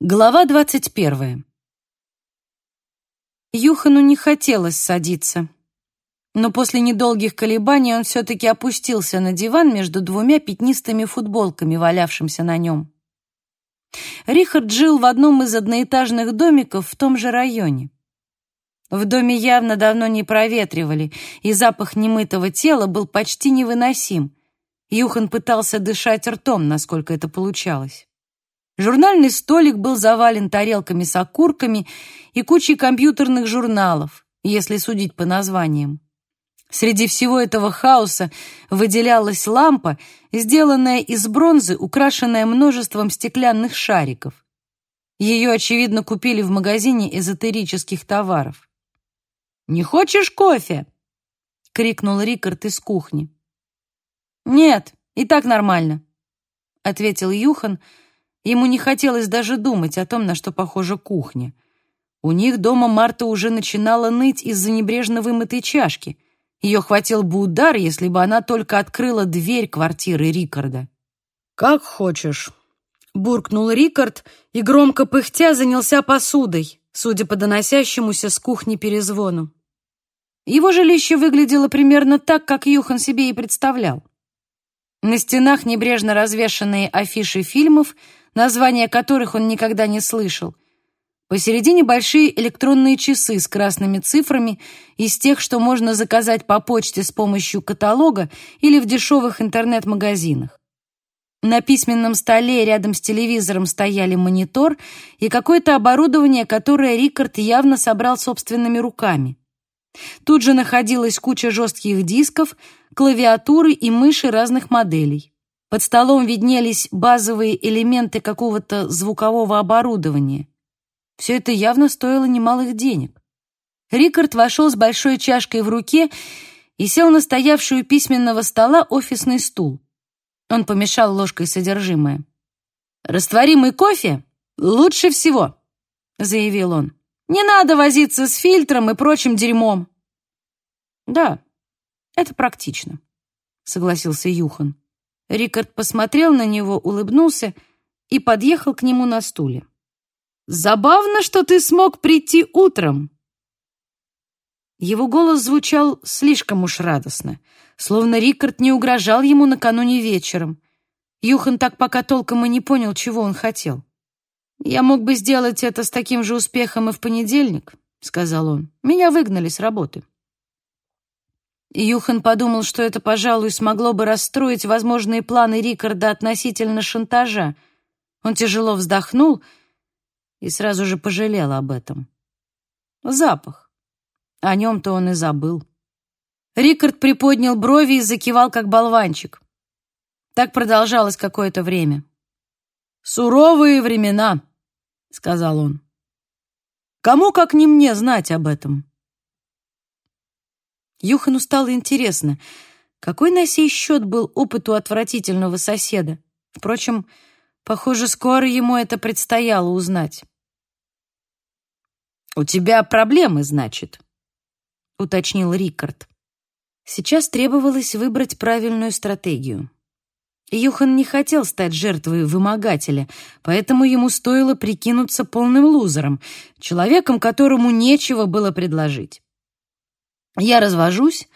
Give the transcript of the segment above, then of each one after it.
Глава двадцать первая. Юхану не хотелось садиться, но после недолгих колебаний он все-таки опустился на диван между двумя пятнистыми футболками, валявшимся на нем. Рихард жил в одном из одноэтажных домиков в том же районе. В доме явно давно не проветривали, и запах немытого тела был почти невыносим. Юхан пытался дышать ртом, насколько это получалось. Журнальный столик был завален тарелками с окурками и кучей компьютерных журналов, если судить по названиям. Среди всего этого хаоса выделялась лампа, сделанная из бронзы, украшенная множеством стеклянных шариков. Ее, очевидно, купили в магазине эзотерических товаров. «Не хочешь кофе?» — крикнул Рикард из кухни. «Нет, и так нормально», — ответил Юхан, — Ему не хотелось даже думать о том, на что похожа кухня. У них дома Марта уже начинала ныть из-за небрежно вымытой чашки. Ее хватил бы удар, если бы она только открыла дверь квартиры Рикарда. «Как хочешь», — буркнул Рикард и, громко пыхтя, занялся посудой, судя по доносящемуся с кухни перезвону. Его жилище выглядело примерно так, как Юхан себе и представлял. На стенах небрежно развешанные афиши фильмов — названия которых он никогда не слышал. Посередине большие электронные часы с красными цифрами из тех, что можно заказать по почте с помощью каталога или в дешевых интернет-магазинах. На письменном столе рядом с телевизором стояли монитор и какое-то оборудование, которое Рикард явно собрал собственными руками. Тут же находилась куча жестких дисков, клавиатуры и мыши разных моделей. Под столом виднелись базовые элементы какого-то звукового оборудования. Все это явно стоило немалых денег. Рикард вошел с большой чашкой в руке и сел на стоявшую письменного стола офисный стул. Он помешал ложкой содержимое. «Растворимый кофе лучше всего», — заявил он. «Не надо возиться с фильтром и прочим дерьмом». «Да, это практично», — согласился Юхан. Рикард посмотрел на него, улыбнулся и подъехал к нему на стуле. «Забавно, что ты смог прийти утром!» Его голос звучал слишком уж радостно, словно Рикард не угрожал ему накануне вечером. Юхан так пока толком и не понял, чего он хотел. «Я мог бы сделать это с таким же успехом и в понедельник», — сказал он. «Меня выгнали с работы». Юхан подумал, что это, пожалуй, смогло бы расстроить возможные планы Рикарда относительно шантажа. Он тяжело вздохнул и сразу же пожалел об этом. Запах. О нем-то он и забыл. Рикард приподнял брови и закивал, как болванчик. Так продолжалось какое-то время. «Суровые времена», — сказал он. «Кому, как не мне, знать об этом?» Юхану стало интересно, какой на сей счет был опыт у отвратительного соседа. Впрочем, похоже, скоро ему это предстояло узнать. «У тебя проблемы, значит?» — уточнил Рикард. Сейчас требовалось выбрать правильную стратегию. Юхан не хотел стать жертвой вымогателя, поэтому ему стоило прикинуться полным лузером, человеком, которому нечего было предложить. Я развожусь,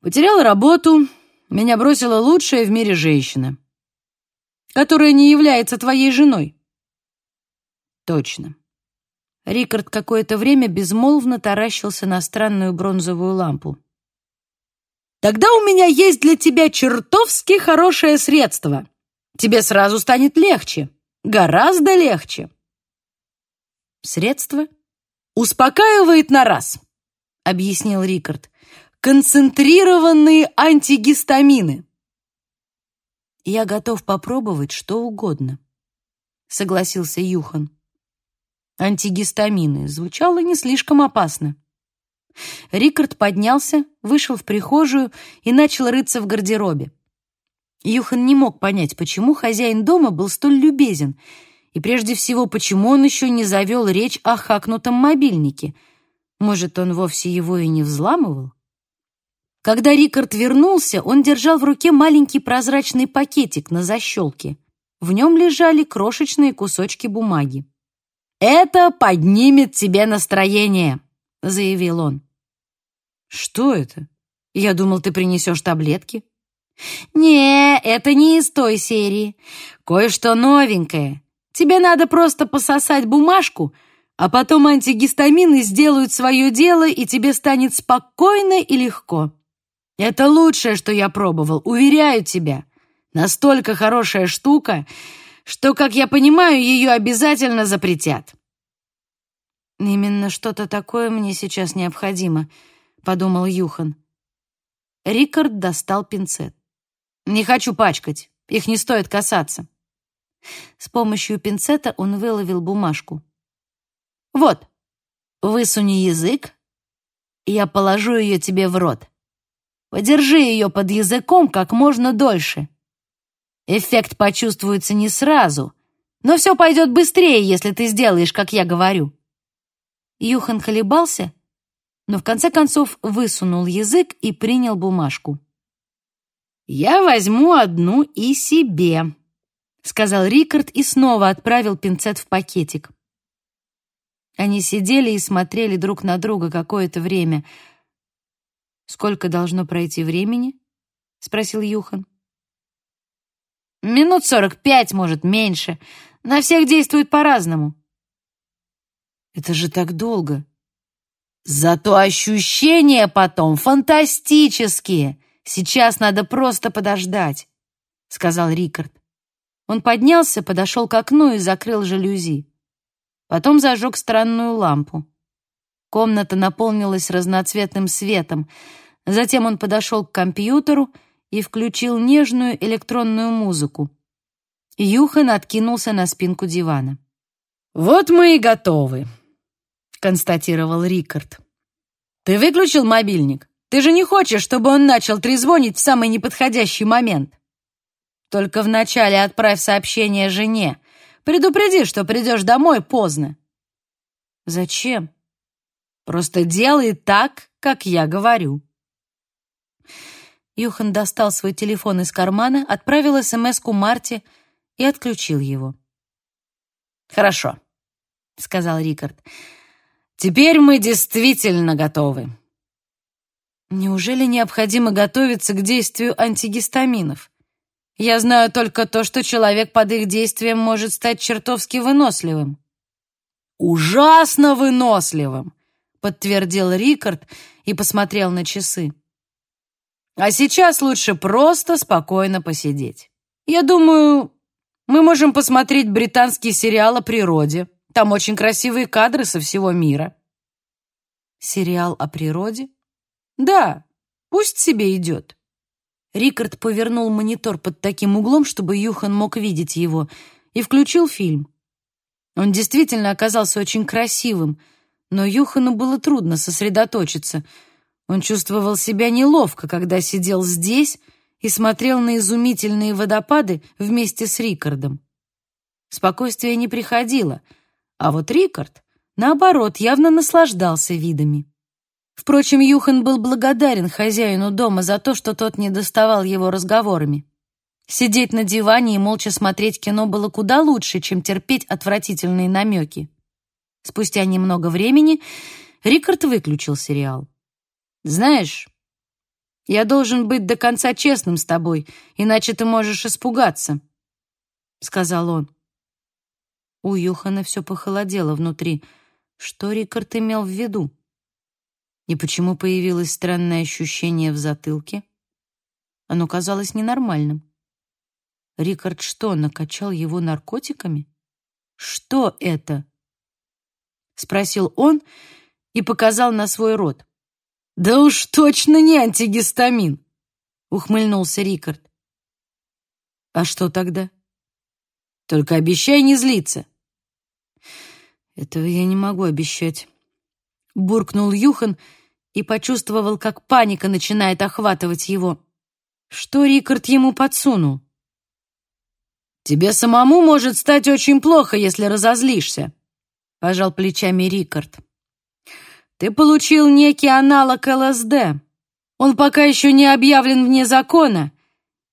потеряла работу, меня бросила лучшая в мире женщина, которая не является твоей женой. Точно. Рикард какое-то время безмолвно таращился на странную бронзовую лампу. Тогда у меня есть для тебя чертовски хорошее средство. Тебе сразу станет легче, гораздо легче. Средство успокаивает на раз объяснил Рикард. Концентрированные антигистамины. Я готов попробовать что угодно, согласился Юхан. Антигистамины звучало не слишком опасно. Рикард поднялся, вышел в прихожую и начал рыться в гардеробе. Юхан не мог понять, почему хозяин дома был столь любезен, и прежде всего, почему он еще не завел речь о хакнутом мобильнике — может, он вовсе его и не взламывал? Когда Рикард вернулся, он держал в руке маленький прозрачный пакетик на защелке. В нем лежали крошечные кусочки бумаги. Это поднимет тебе настроение», — заявил он. «Что это? Я думал, ты принесешь таблетки». «Не, это не из той серии. Кое-что новенькое. Тебе надо просто пососать бумажку, а потом антигистамины сделают свое дело, и тебе станет спокойно и легко. Это лучшее, что я пробовал, уверяю тебя. Настолько хорошая штука, что, как я понимаю, ее обязательно запретят». «Именно что-то такое мне сейчас необходимо», — подумал Юхан. Рикард достал пинцет. «Не хочу пачкать, их не стоит касаться». С помощью пинцета он выловил бумажку. «Вот, высуни язык, я положу ее тебе в рот. Подержи ее под языком как можно дольше. Эффект почувствуется не сразу, но все пойдет быстрее, если ты сделаешь, как я говорю». Юхан колебался, но в конце концов высунул язык и принял бумажку. «Я возьму одну и себе», — сказал Рикард и снова отправил пинцет в пакетик. Они сидели и смотрели друг на друга какое-то время. «Сколько должно пройти времени?» — спросил Юхан. Минут сорок пять, может, меньше. На всех действует по-разному. Это же так долго. Зато ощущения потом фантастические. Сейчас надо просто подождать, сказал Рикард. Он поднялся, подошел к окну и закрыл жалюзи. Потом зажег странную лампу. Комната наполнилась разноцветным светом. Затем он подошел к компьютеру и включил нежную электронную музыку. Юхан откинулся на спинку дивана. «Вот мы и готовы», — констатировал Рикард. «Ты выключил мобильник? Ты же не хочешь, чтобы он начал трезвонить в самый неподходящий момент? Только вначале отправь сообщение жене. Предупреди, что придешь домой поздно». «Зачем?» «Просто делай так, как я говорю». Юхан достал свой телефон из кармана, отправил СМС-ку Марте и отключил его. «Хорошо», — сказал Рикард. «Теперь мы действительно готовы». Неужели необходимо готовиться к действию антигистаминов? Я знаю только то, что человек под их действием может стать чертовски выносливым. «Ужасно выносливым», — подтвердил Рикард и посмотрел на часы. А сейчас лучше просто спокойно посидеть. Я думаю, мы можем посмотреть британский сериал о природе. Там очень красивые кадры со всего мира. Сериал о природе? Да, пусть себе идет. Рикард повернул монитор под таким углом, чтобы Юхан мог видеть его, и включил фильм. Он действительно оказался очень красивым, но Юхану было трудно сосредоточиться — он чувствовал себя неловко, когда сидел здесь и смотрел на изумительные водопады вместе с Рикардом. Спокойствие не приходило, а вот Рикард, наоборот, явно наслаждался видами. Впрочем, Юхан был благодарен хозяину дома за то, что тот не доставал его разговорами. Сидеть на диване и молча смотреть кино было куда лучше, чем терпеть отвратительные намеки. Спустя немного времени Рикард выключил сериал. Знаешь, я должен быть до конца честным с тобой, иначе ты можешь испугаться, сказал он. У Юхана все похолодело внутри. Что Рикард имел в виду? И почему появилось странное ощущение в затылке? Оно казалось ненормальным. Рикард что, накачал его наркотиками? Что это? спросил он и показал на свой рот. «Да уж точно не антигистамин!» — ухмыльнулся Рикард. «А что тогда?» «Только обещай не злиться». «Этого я не могу обещать», — буркнул Юхан и почувствовал, как паника начинает охватывать его. Что Рикард ему подсунул? «Тебе самому может стать очень плохо, если разозлишься», — пожал плечами Рикард. Ты получил некий аналог ЛСД. Он пока еще не объявлен вне закона,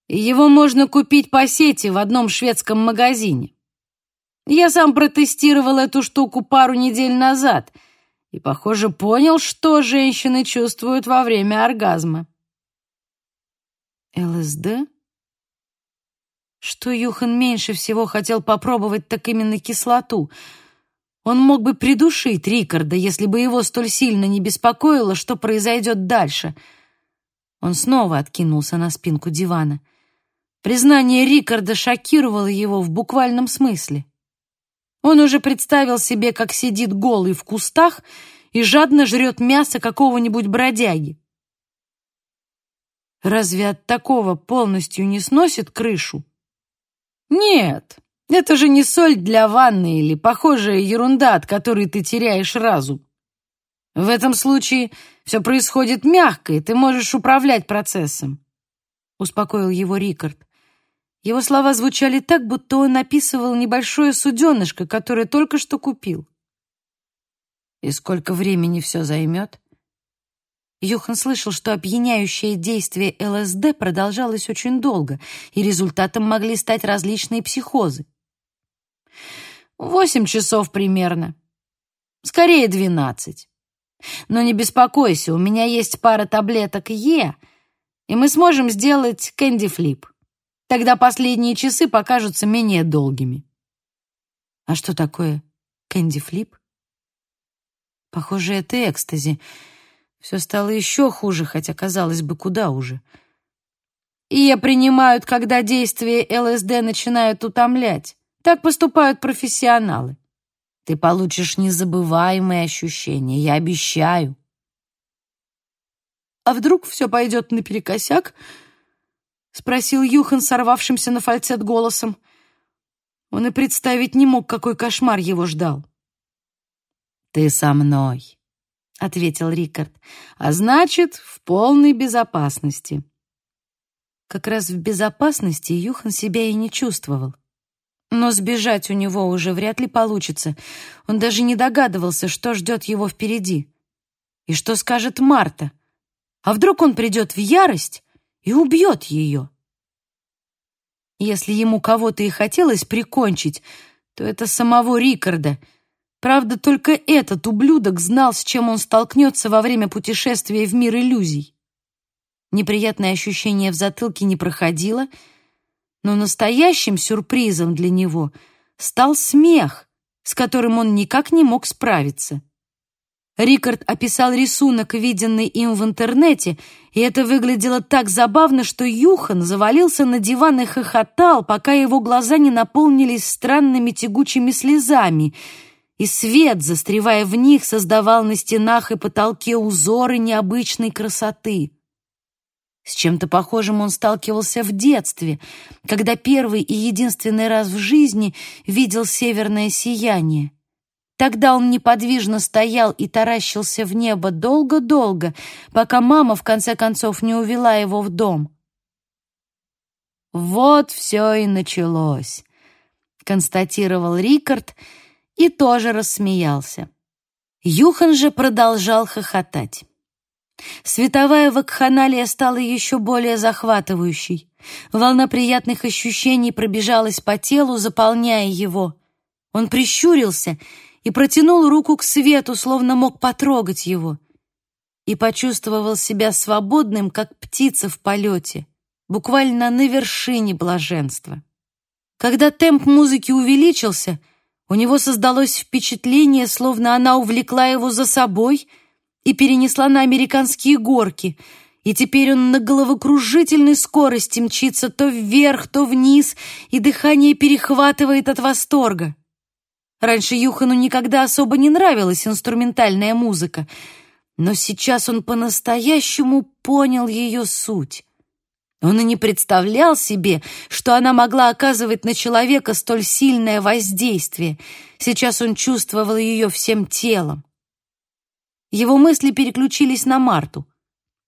его можно купить по сети в одном шведском магазине. Я сам протестировал эту штуку пару недель назад и, похоже, понял, что женщины чувствуют во время оргазма. ЛСД? Что Юхан меньше всего хотел попробовать, так именно кислоту. Он мог бы придушить Рикарда, если бы его столь сильно не беспокоило, что произойдет дальше. Он снова откинулся на спинку дивана. Признание Рикарда шокировало его в буквальном смысле. Он уже представил себе, как сидит голый в кустах и жадно жрет мясо какого-нибудь бродяги. Разве от такого полностью не сносит крышу? Нет, это же не соль для ванны или похожая ерунда, от которой ты теряешь разум. В этом случае все происходит мягко, и ты можешь управлять процессом, успокоил его Рикард. Его слова звучали так, будто он описывал небольшое суденышко, которое только что купил. И сколько времени все займет? Юхан слышал, что опьяняющее действие ЛСД продолжалось очень долго, и результатом могли стать различные психозы. Восемь часов примерно. Скорее, двенадцать. Но не беспокойся, у меня есть пара таблеток Е, и мы сможем сделать кэнди-флип. Тогда последние часы покажутся менее долгими. А что такое кэнди-флип? Похоже, это экстази — все стало еще хуже, хотя, казалось бы, куда уже. Ия принимают, когда действие ЛСД начинают утомлять. Так поступают профессионалы. Ты получишь незабываемые ощущения, я обещаю. А вдруг все пойдет наперекосяк? Спросил Юхан сорвавшимся на фальцет голосом. Он и представить не мог, какой кошмар его ждал. «Ты со мной», ответил Рикард. А значит, в полной безопасности. Как раз в безопасности Юхан себя и не чувствовал. Но сбежать у него уже вряд ли получится. Он даже не догадывался, что ждет его впереди. И что скажет Марта? А вдруг он придет в ярость и убьет ее? Если ему кого-то и хотелось прикончить, то это самого Рикарда — Правда, только этот ублюдок знал, с чем он столкнется во время путешествия в мир иллюзий. Неприятное ощущение в затылке не проходило, но настоящим сюрпризом для него стал смех, с которым он никак не мог справиться. Рикард описал рисунок, виденный им в интернете, и это выглядело так забавно, что Юхан завалился на диван и хохотал, пока его глаза не наполнились странными тягучими слезами — и свет, застревая в них, создавал на стенах и потолке узоры необычной красоты. С чем-то похожим он сталкивался в детстве, когда первый и единственный раз в жизни видел северное сияние. Тогда он неподвижно стоял и таращился в небо долго-долго, пока мама в конце концов не увела его в дом. «Вот все и началось», — констатировал Рикард, — и тоже рассмеялся. Юхан же продолжал хохотать. Световая вакханалия стала еще более захватывающей. Волна приятных ощущений пробежалась по телу, заполняя его. Он прищурился и протянул руку к свету, словно мог потрогать его. И почувствовал себя свободным, как птица в полете, буквально на вершине блаженства. Когда темп музыки увеличился — у него создалось впечатление, словно она увлекла его за собой и перенесла на американские горки, и теперь он на головокружительной скорости мчится то вверх, то вниз, и дыхание перехватывает от восторга. Раньше Юхану никогда особо не нравилась инструментальная музыка, но сейчас он по-настоящему понял ее суть. Он и не представлял себе, что она могла оказывать на человека столь сильное воздействие. Сейчас он чувствовал ее всем телом. Его мысли переключились на Марту.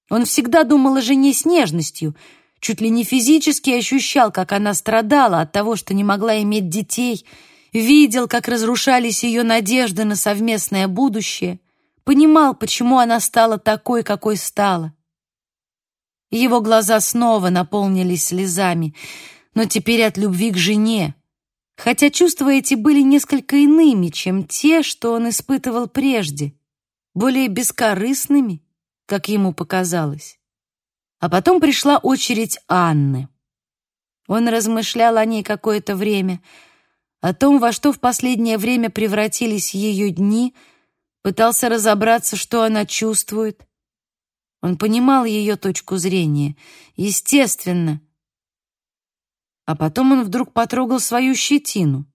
Он всегда думал о жене с нежностью, чуть ли не физически ощущал, как она страдала от того, что не могла иметь детей, видел, как разрушались ее надежды на совместное будущее, понимал, почему она стала такой, какой стала. Его глаза снова наполнились слезами, но теперь от любви к жене, хотя чувства эти были несколько иными, чем те, что он испытывал прежде, более бескорыстными, как ему показалось. А потом пришла очередь Анны. Он размышлял о ней какое-то время, о том, во что в последнее время превратились ее дни, пытался разобраться, что она чувствует. Он понимал ее точку зрения, естественно. А потом он вдруг потрогал свою щетину.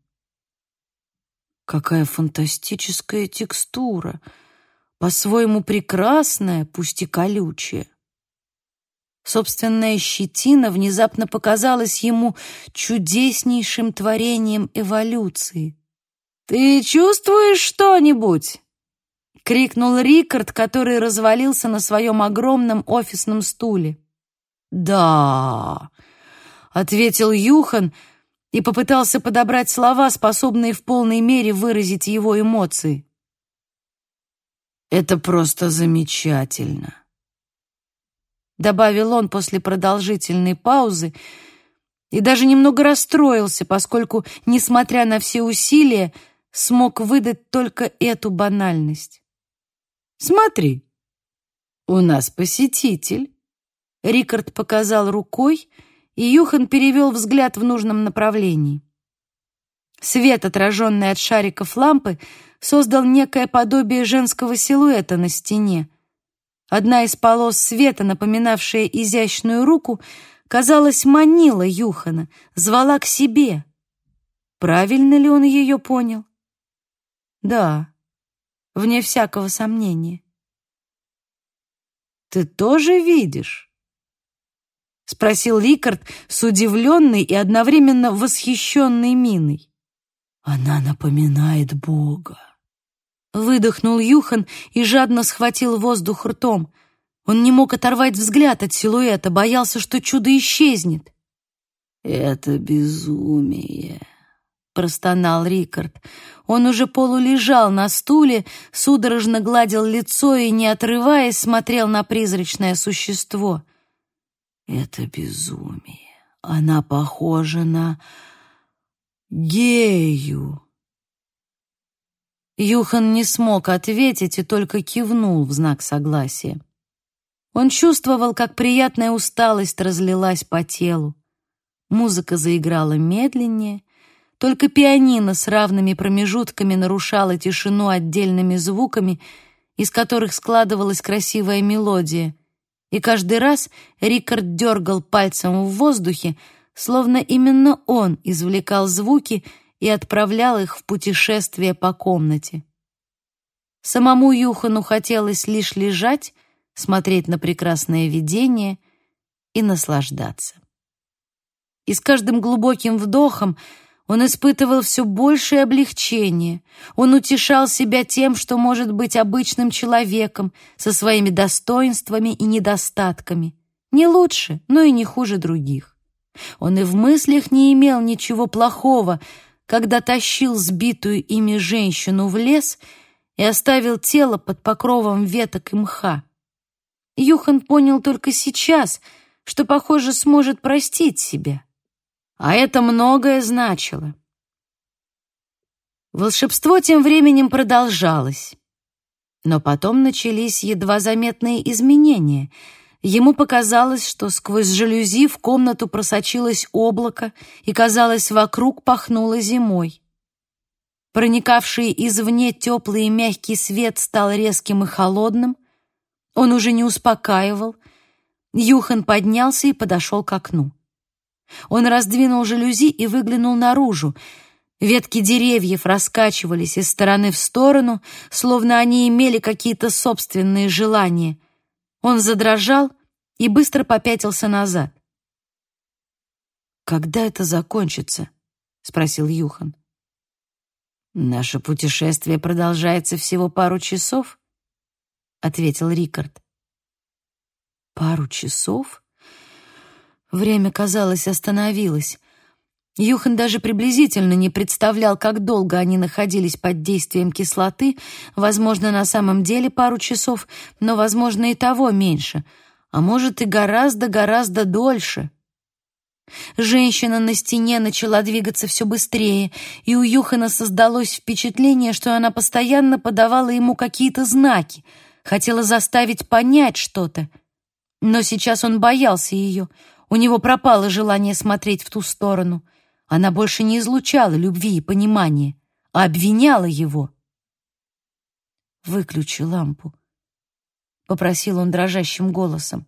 Какая фантастическая текстура! По-своему прекрасная, пусть и колючая. Собственная щетина внезапно показалась ему чудеснейшим творением эволюции. «Ты чувствуешь что-нибудь?» — крикнул Рикард, который развалился на своем огромном офисном стуле. «Да», — ответил Юхан и попытался подобрать слова, способные в полной мере выразить его эмоции. «Это просто замечательно» добавил он после продолжительной паузы, и даже немного расстроился, поскольку, несмотря на все усилия, смог выдать только эту банальность. «Смотри, у нас посетитель». Рикард показал рукой, и Юхан перевел взгляд в нужном направлении. Свет, отраженный от шариков лампы, создал некое подобие женского силуэта на стене — Одна из полос света, напоминавшая изящную руку, казалось, манила Юхана, звала к себе. Правильно ли он ее понял? Да, вне всякого сомнения. «Ты тоже видишь?» — спросил Ликард с удивленной и одновременно восхищенной миной. «Она напоминает Бога», Выдохнул Юхан и жадно схватил воздух ртом. Он не мог оторвать взгляд от силуэта, боялся, что чудо исчезнет. «Это безумие», — простонал Рикард. Он уже полулежал на стуле, судорожно гладил лицо и, не отрываясь, смотрел на призрачное существо. «Это безумие. Она похожа на гею». Юхан не смог ответить и только кивнул в знак согласия. Он чувствовал, как приятная усталость разлилась по телу. Музыка заиграла медленнее, только пианино с равными промежутками нарушало тишину отдельными звуками, из которых складывалась красивая мелодия. И каждый раз Рикард дергал пальцем в воздухе, словно именно он извлекал звуки и отправлял их в путешествие по комнате. Самому Юхану хотелось лишь лежать, смотреть на прекрасное видение и наслаждаться. И с каждым глубоким вдохом он испытывал все большее облегчение. Он утешал себя тем, что может быть обычным человеком со своими достоинствами и недостатками. Не лучше, но и не хуже других. Он и в мыслях не имел ничего плохого, когда тащил сбитую ими женщину в лес и оставил тело под покровом веток и мха. Юхан понял только сейчас, что, похоже, сможет простить себя. А это многое значило. Волшебство тем временем продолжалось. Но потом начались едва заметные изменения — Ему показалось, что сквозь жалюзи в комнату просочилось облако, и, казалось, вокруг пахнуло зимой. Проникавший извне теплый и мягкий свет стал резким и холодным. Он уже не успокаивал. Юхан поднялся и подошел к окну. Он раздвинул жалюзи и выглянул наружу. Ветки деревьев раскачивались из стороны в сторону, словно они имели какие-то собственные желания — он задрожал и быстро попятился назад. «Когда это закончится?» — спросил Юхан. «Наше путешествие продолжается всего пару часов», — ответил Рикард. «Пару часов?» Время, казалось, остановилось. Юхан даже приблизительно не представлял, как долго они находились под действием кислоты, возможно, на самом деле пару часов, но, возможно, и того меньше, а может, и гораздо-гораздо дольше. Женщина на стене начала двигаться все быстрее, и у Юхана создалось впечатление, что она постоянно подавала ему какие-то знаки, хотела заставить понять что-то. Но сейчас он боялся ее, у него пропало желание смотреть в ту сторону. Она больше не излучала любви и понимания, а обвиняла его. «Выключи лампу», — попросил он дрожащим голосом.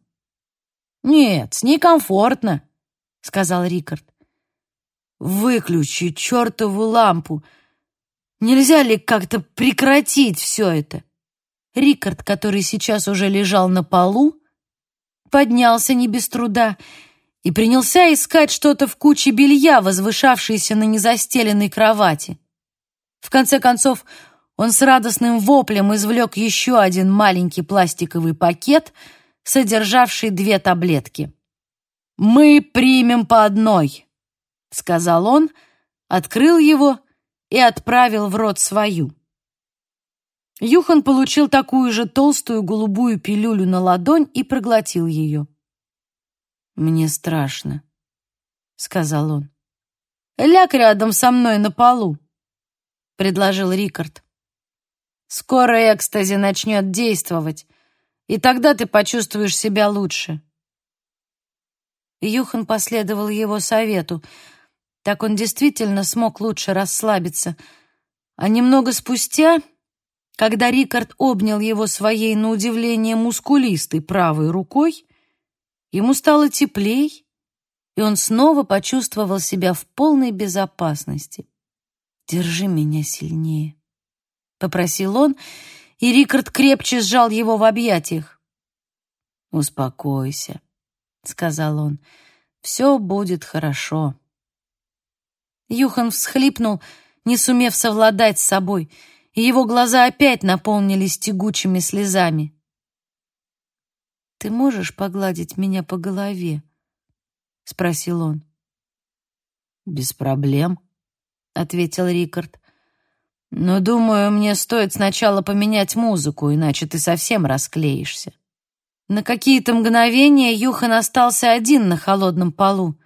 «Нет, с ней комфортно», — сказал Рикард. «Выключи чертову лампу! Нельзя ли как-то прекратить все это?» Рикард, который сейчас уже лежал на полу, поднялся не без труда и принялся искать что-то в куче белья, возвышавшейся на незастеленной кровати. В конце концов, он с радостным воплем извлек еще один маленький пластиковый пакет, содержавший две таблетки. «Мы примем по одной», — сказал он, открыл его и отправил в рот свою. Юхан получил такую же толстую голубую пилюлю на ладонь и проглотил ее. «Мне страшно», — сказал он. «Ляг рядом со мной на полу», — предложил Рикард. «Скоро экстази начнет действовать, и тогда ты почувствуешь себя лучше». Юхан последовал его совету. Так он действительно смог лучше расслабиться. А немного спустя, когда Рикард обнял его своей, на удивление, мускулистой правой рукой, ему стало теплей, и он снова почувствовал себя в полной безопасности. «Держи меня сильнее», — попросил он, и Рикард крепче сжал его в объятиях. «Успокойся», — сказал он. «Все будет хорошо». Юхан всхлипнул, не сумев совладать с собой, и его глаза опять наполнились тягучими слезами. «Ты можешь погладить меня по голове?» — спросил он. «Без проблем», — ответил Рикард. «Но, думаю, мне стоит сначала поменять музыку, иначе ты совсем расклеишься». На какие-то мгновения Юхан остался один на холодном полу.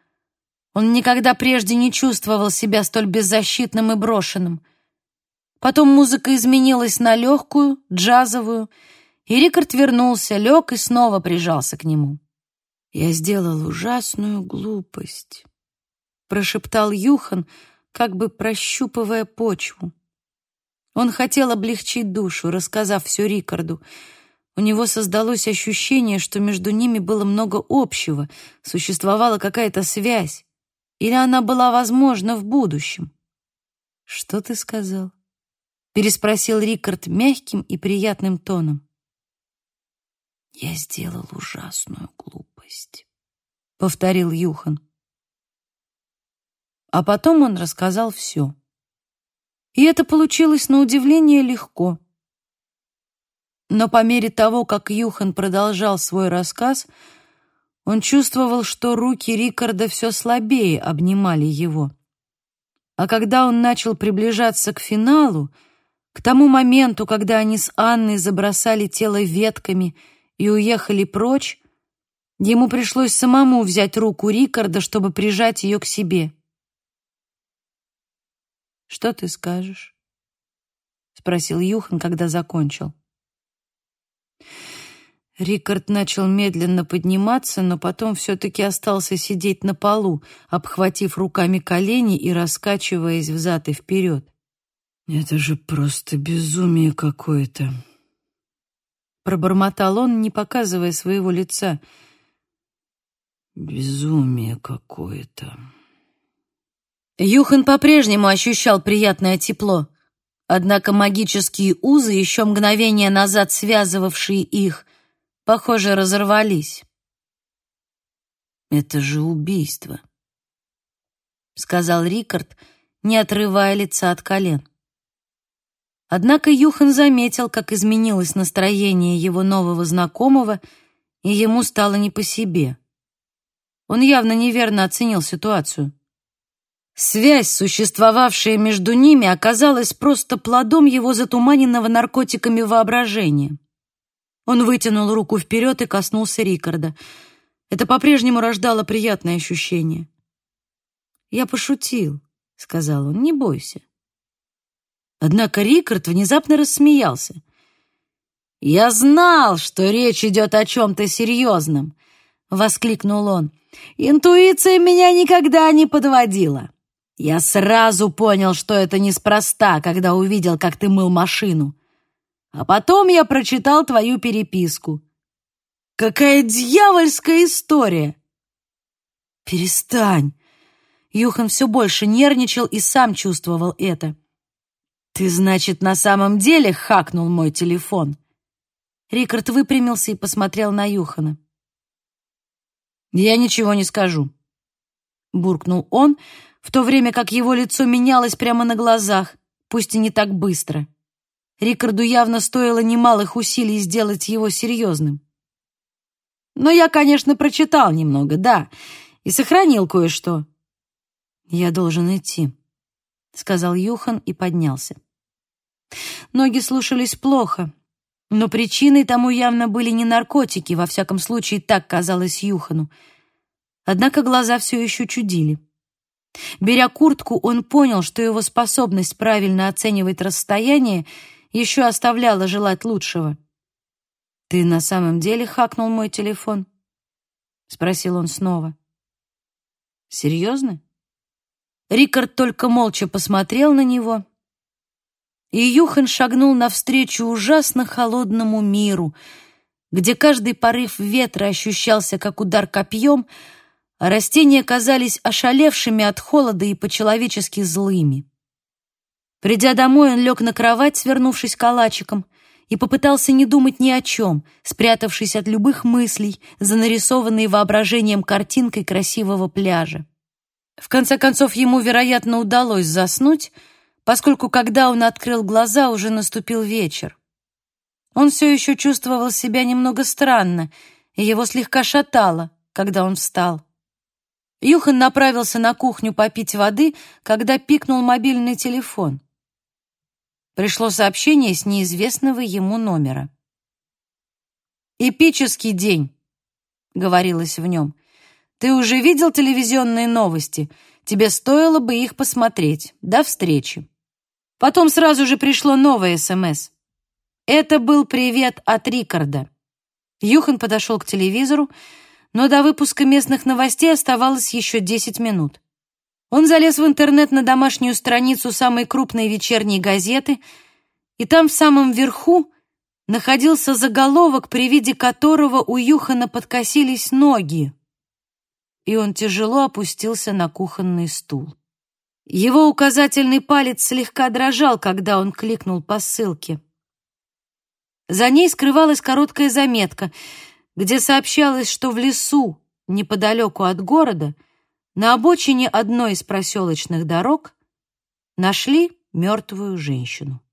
Он никогда прежде не чувствовал себя столь беззащитным и брошенным. Потом музыка изменилась на легкую, джазовую, и Рикард вернулся, лег и снова прижался к нему. «Я сделал ужасную глупость», — прошептал Юхан, как бы прощупывая почву. Он хотел облегчить душу, рассказав все Рикарду — у него создалось ощущение, что между ними было много общего, существовала какая-то связь, или она была возможна в будущем. «Что ты сказал?» — переспросил Рикард мягким и приятным тоном. «Я сделал ужасную глупость», — повторил Юхан. А потом он рассказал все. И это получилось на удивление легко. Но по мере того, как Юхан продолжал свой рассказ, он чувствовал, что руки Рикарда все слабее обнимали его. А когда он начал приближаться к финалу, к тому моменту, когда они с Анной забросали тело ветками и уехали прочь, ему пришлось самому взять руку Рикарда, чтобы прижать ее к себе. «Что ты скажешь?» — спросил Юхан, когда закончил. Рикард начал медленно подниматься, но потом все-таки остался сидеть на полу, обхватив руками колени и раскачиваясь взад и вперед. «Это же просто безумие какое-то!» Пробормотал он, не показывая своего лица. «Безумие какое-то!» Юхан по-прежнему ощущал приятное тепло. Однако магические узы, еще мгновение назад связывавшие их, похоже, разорвались. «Это же убийство», — сказал Рикард, не отрывая лица от колен. Однако Юхан заметил, как изменилось настроение его нового знакомого, и ему стало не по себе. Он явно неверно оценил ситуацию. Связь, существовавшая между ними, оказалась просто плодом его затуманенного наркотиками воображения. Он вытянул руку вперед и коснулся Рикарда. Это по-прежнему рождало приятное ощущение. «Я пошутил», — сказал он, — «не бойся». Однако Рикард внезапно рассмеялся. «Я знал, что речь идет о чем-то серьезном», — воскликнул он. «Интуиция меня никогда не подводила. Я сразу понял, что это неспроста, когда увидел, как ты мыл машину. А потом я прочитал твою переписку. Какая дьявольская история!» «Перестань!» Юхан все больше нервничал и сам чувствовал это. «Ты, значит, на самом деле хакнул мой телефон?» Рикард выпрямился и посмотрел на Юхана. «Я ничего не скажу», — буркнул он, в то время как его лицо менялось прямо на глазах, пусть и не так быстро. Рикарду явно стоило немалых усилий сделать его серьезным. «Но я, конечно, прочитал немного, да, и сохранил кое-что». «Я должен идти», — сказал Юхан и поднялся. Ноги слушались плохо, но причиной тому явно были не наркотики, во всяком случае так казалось Юхану. Однако глаза все еще чудили. Беря куртку, он понял, что его способность правильно оценивать расстояние еще оставляла желать лучшего. «Ты на самом деле хакнул мой телефон?» — спросил он снова. «Серьезно?» Рикард только молча посмотрел на него, и Юхан шагнул навстречу ужасно холодному миру, где каждый порыв ветра ощущался как удар копьем, а растения казались ошалевшими от холода и по-человечески злыми. Придя домой, он лег на кровать, свернувшись калачиком, и попытался не думать ни о чем, спрятавшись от любых мыслей за нарисованной воображением картинкой красивого пляжа. В конце концов, ему, вероятно, удалось заснуть, поскольку, когда он открыл глаза, уже наступил вечер. Он все еще чувствовал себя немного странно, и его слегка шатало, когда он встал. Юхан направился на кухню попить воды, когда пикнул мобильный телефон. Пришло сообщение с неизвестного ему номера. «Эпический день», — говорилось в нем. Ты уже видел телевизионные новости? Тебе стоило бы их посмотреть. До встречи. Потом сразу же пришло новое СМС. Это был привет от Рикарда. Юхан подошел к телевизору, но до выпуска местных новостей оставалось еще 10 минут. Он залез в интернет на домашнюю страницу самой крупной вечерней газеты, и там в самом верху находился заголовок, при виде которого у Юхана подкосились ноги и он тяжело опустился на кухонный стул. Его указательный палец слегка дрожал, когда он кликнул по ссылке. За ней скрывалась короткая заметка, где сообщалось, что в лесу, неподалеку от города, на обочине одной из проселочных дорог нашли мертвую женщину.